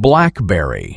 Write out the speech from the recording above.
Blackberry.